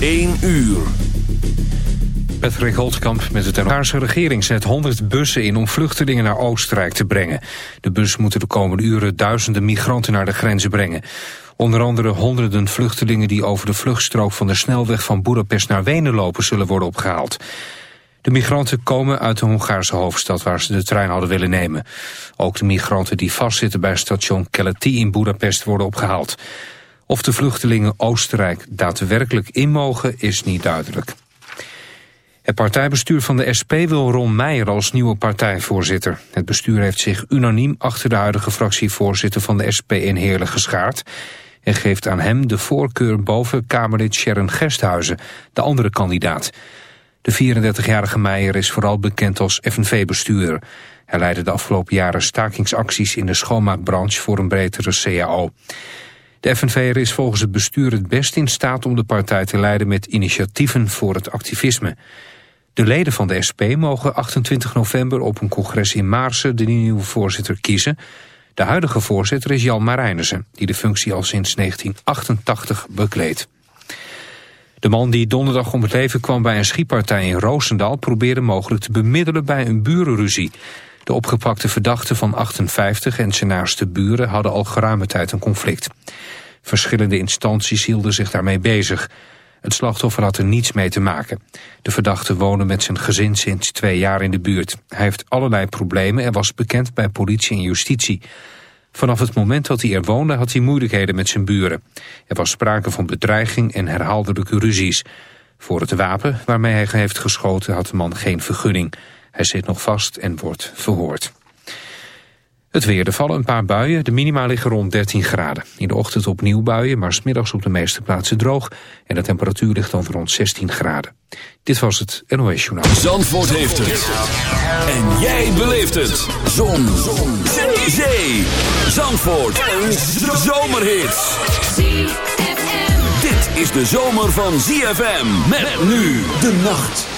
1 uur. Patrick Holtkamp met het Hongaarse regering zet 100 bussen in om vluchtelingen naar Oostenrijk te brengen. De bus moeten de komende uren duizenden migranten naar de grenzen brengen. Onder andere honderden vluchtelingen die over de vluchtstrook van de snelweg van Budapest naar Wenen lopen zullen worden opgehaald. De migranten komen uit de Hongaarse hoofdstad waar ze de trein hadden willen nemen. Ook de migranten die vastzitten bij station Keleti in Budapest worden opgehaald. Of de vluchtelingen Oostenrijk daadwerkelijk in mogen is niet duidelijk. Het partijbestuur van de SP wil Ron Meijer als nieuwe partijvoorzitter. Het bestuur heeft zich unaniem achter de huidige fractievoorzitter van de SP in Heerlen geschaard... en geeft aan hem de voorkeur boven Kamerlid Sharon Gersthuizen, de andere kandidaat. De 34-jarige Meijer is vooral bekend als FNV-bestuurder. Hij leidde de afgelopen jaren stakingsacties in de schoonmaakbranche voor een betere CAO. De FNV is volgens het bestuur het best in staat om de partij te leiden met initiatieven voor het activisme. De leden van de SP mogen 28 november op een congres in Maarsen de nieuwe voorzitter kiezen. De huidige voorzitter is Jan Marijnissen, die de functie al sinds 1988 bekleedt. De man die donderdag om het leven kwam bij een schietpartij in Roosendaal... probeerde mogelijk te bemiddelen bij een burenruzie. De opgepakte verdachte van 58 en zijn naaste buren... hadden al geruime tijd een conflict. Verschillende instanties hielden zich daarmee bezig. Het slachtoffer had er niets mee te maken. De verdachte woonde met zijn gezin sinds twee jaar in de buurt. Hij heeft allerlei problemen en was bekend bij politie en justitie. Vanaf het moment dat hij er woonde had hij moeilijkheden met zijn buren. Er was sprake van bedreiging en herhaaldelijke ruzies. Voor het wapen waarmee hij heeft geschoten had de man geen vergunning. Hij zit nog vast en wordt verhoord. Het weer, er vallen een paar buien. De minima liggen rond 13 graden. In de ochtend opnieuw buien, maar smiddags op de meeste plaatsen droog. En de temperatuur ligt dan rond 16 graden. Dit was het NOS Journaal. Zandvoort heeft het. En jij beleeft het. Zon. Zon. Zee. Zee. Zandvoort. Een zomerhit. Dit is de zomer van ZFM. Met nu de nacht.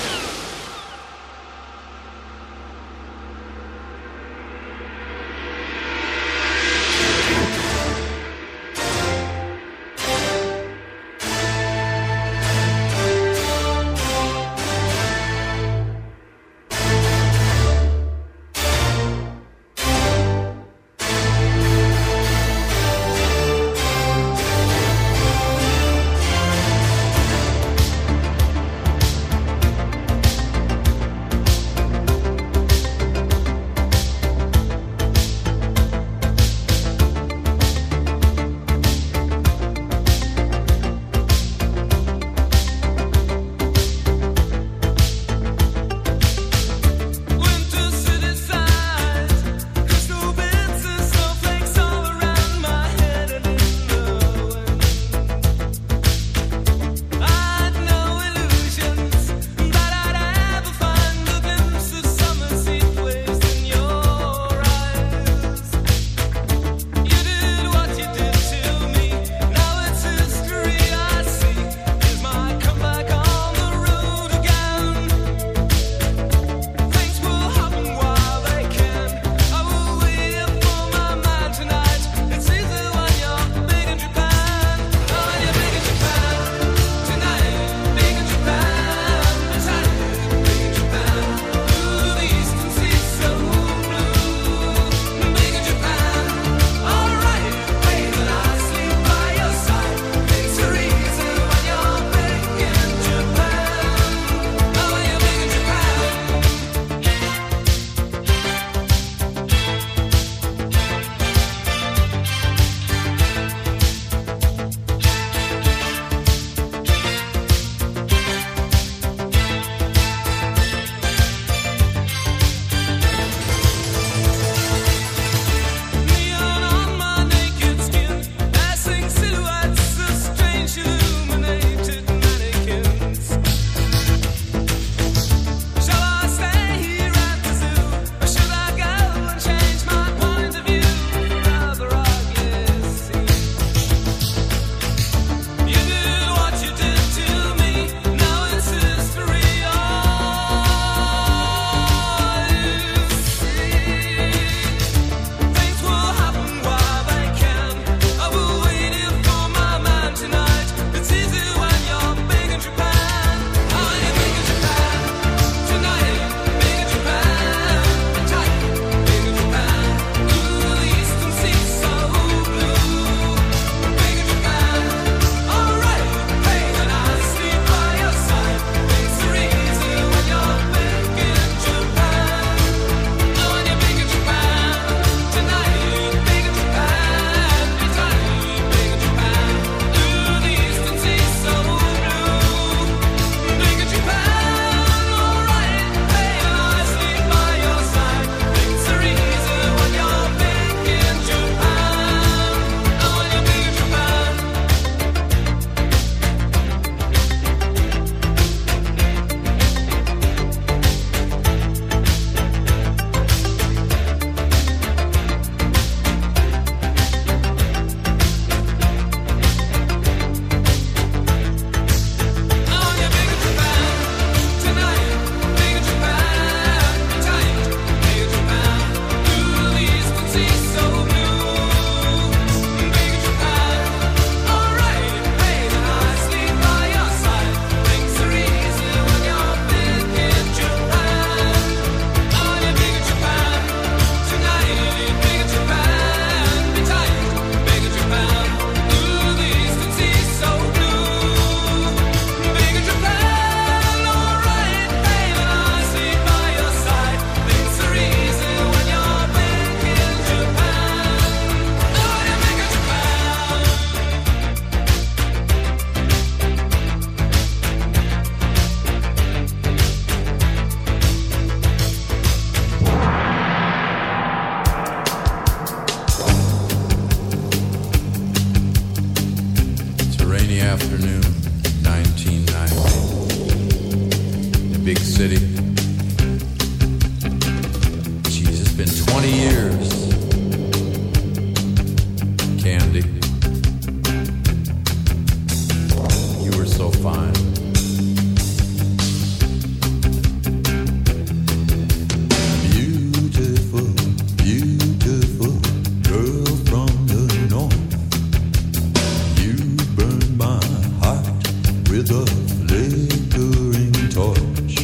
flickering torch.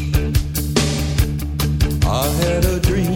I had a dream.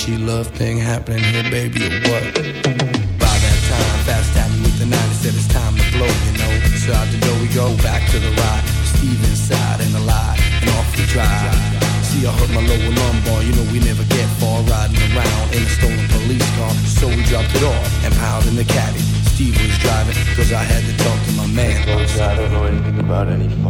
Some karmic G love thing happening here, baby, or what? By that time, fast tapping with the 90 said it's time to blow, you know. So out the door we go, back to the ride. Steve inside and the lie, and off we drive. See, I hurt my lower lumbar, you know we never get far riding around in a stolen police car. So we dropped it off and piled in the caddy. Steve was driving, cause I had to talk to my man. I don't know anything about any fucking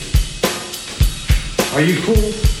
Are you cool?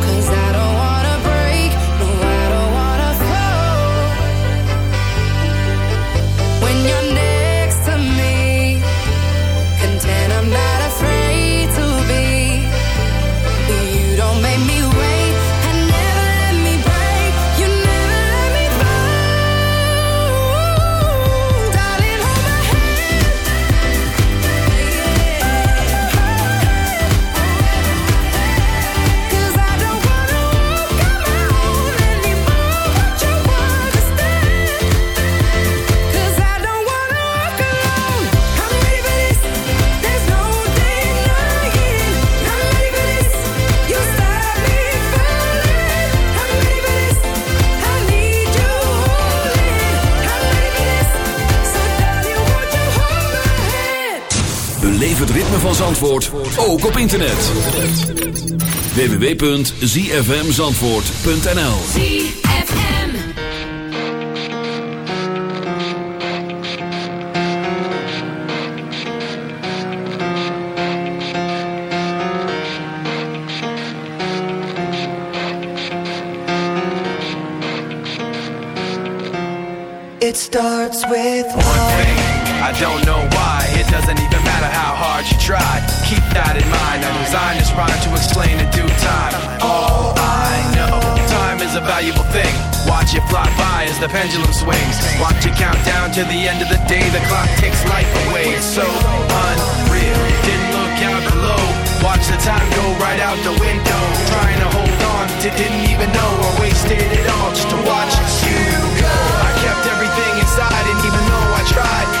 ook op internet. www.zfmzandvoort.nl ZFM. It starts with One thing, I don't know why. It doesn't even matter how hard you try. Keep that in mind. I designed this rhyme to explain in due time. All I know, time is a valuable thing. Watch it fly by as the pendulum swings. Watch it count down to the end of the day. The clock takes life away. It's so unreal. Didn't look out below. Watch the time go right out the window. Trying to hold on to didn't even know or wasted it all just to watch you go. I kept everything inside, and even though I tried,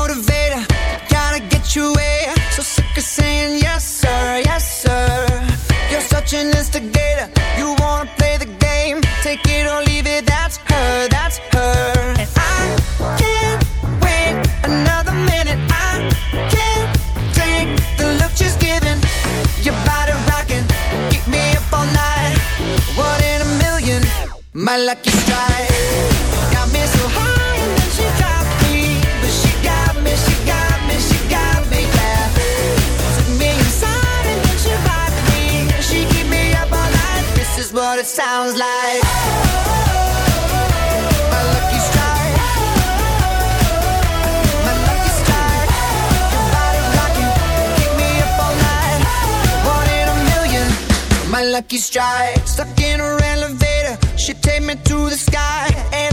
my lucky strike. Got me so high and then she dropped me, but she got me, she got me, she got me, yeah. Took me inside and then she rocked me, she keep me up all night. This is what it sounds like. My lucky strike. My lucky strike. Keep me up all night. In a million. My lucky strike, stuck in a elevator she take me to the sky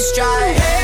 she's try.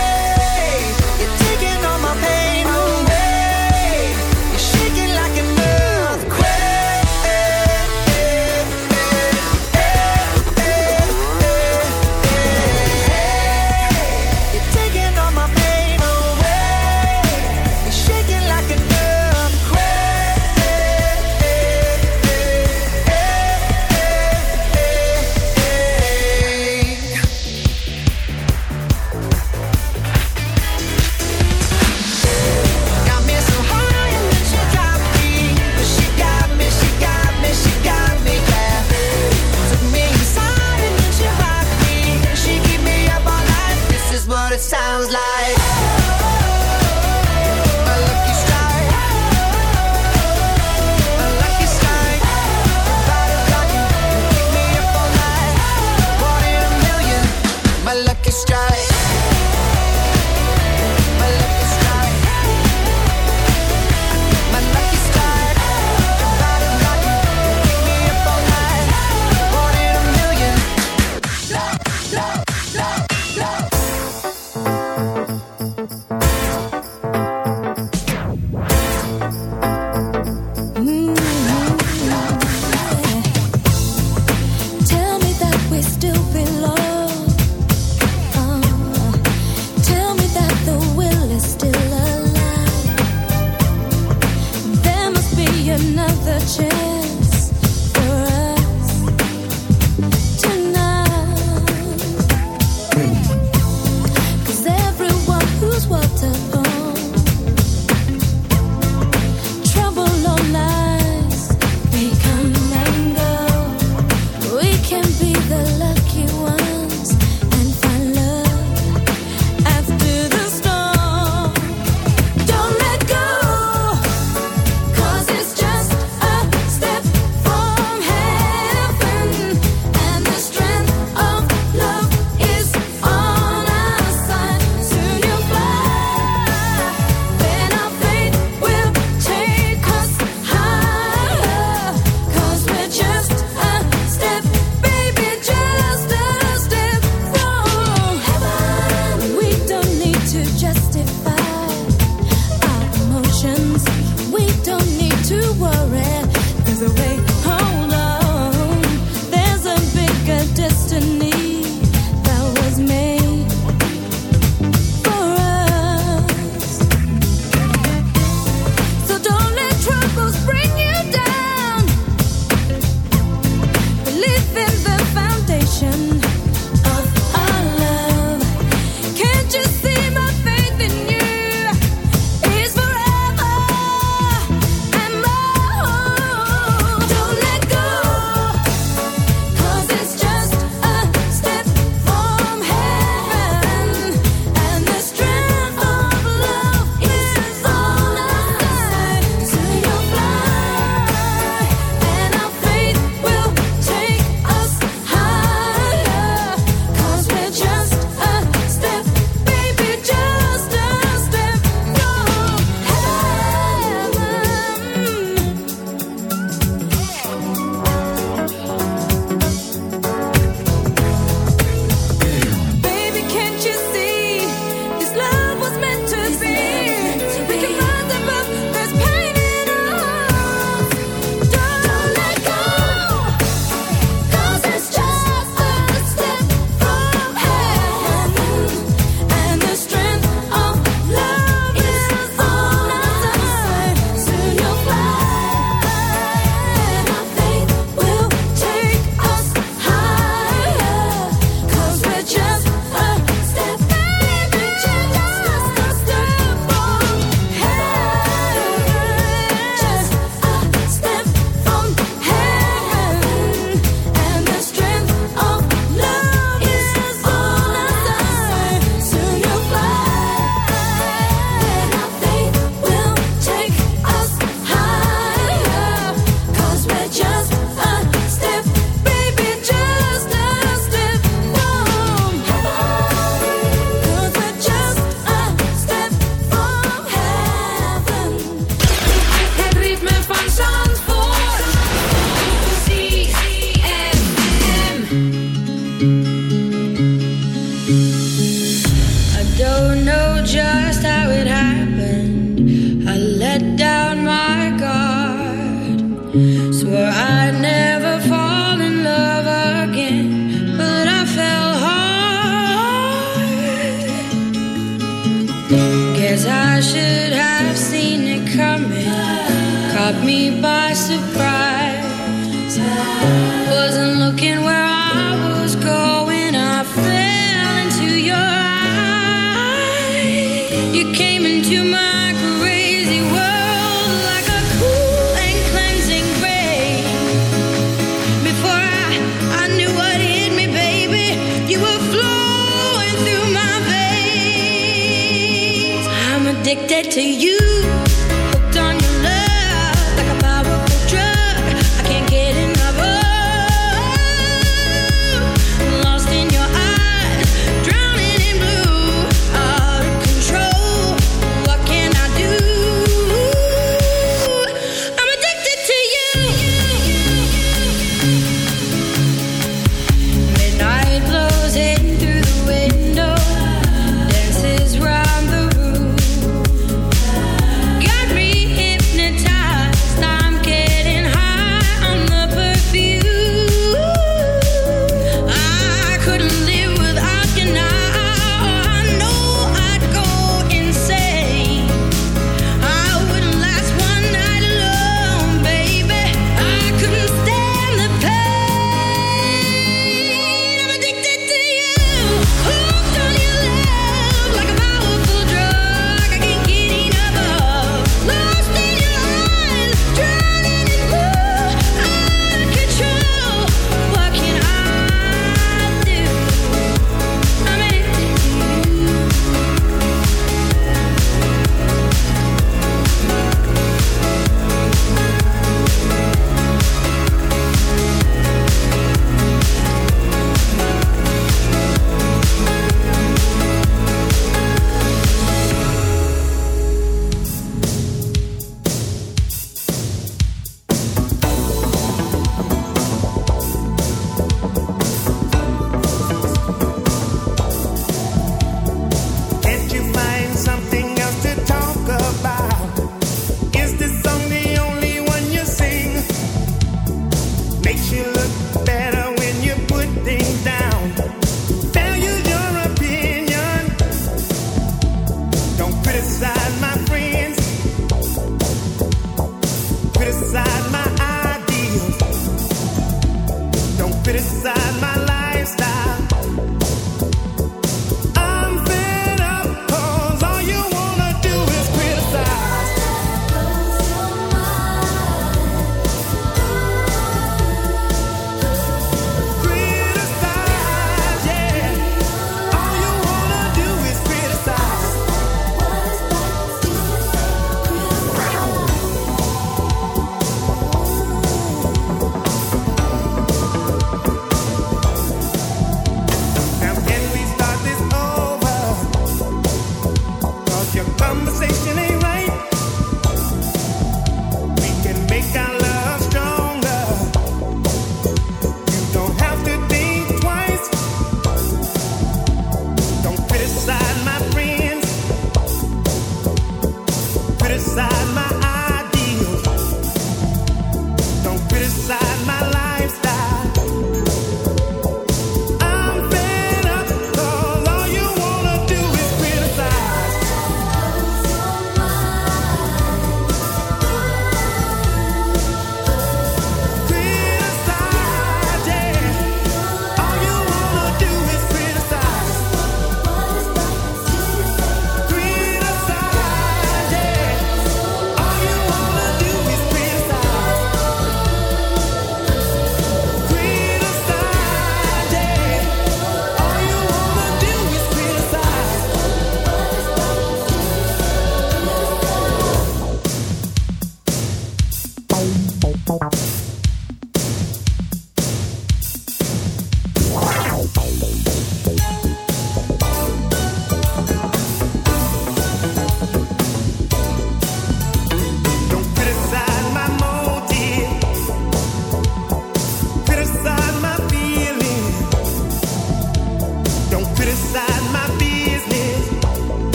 To you,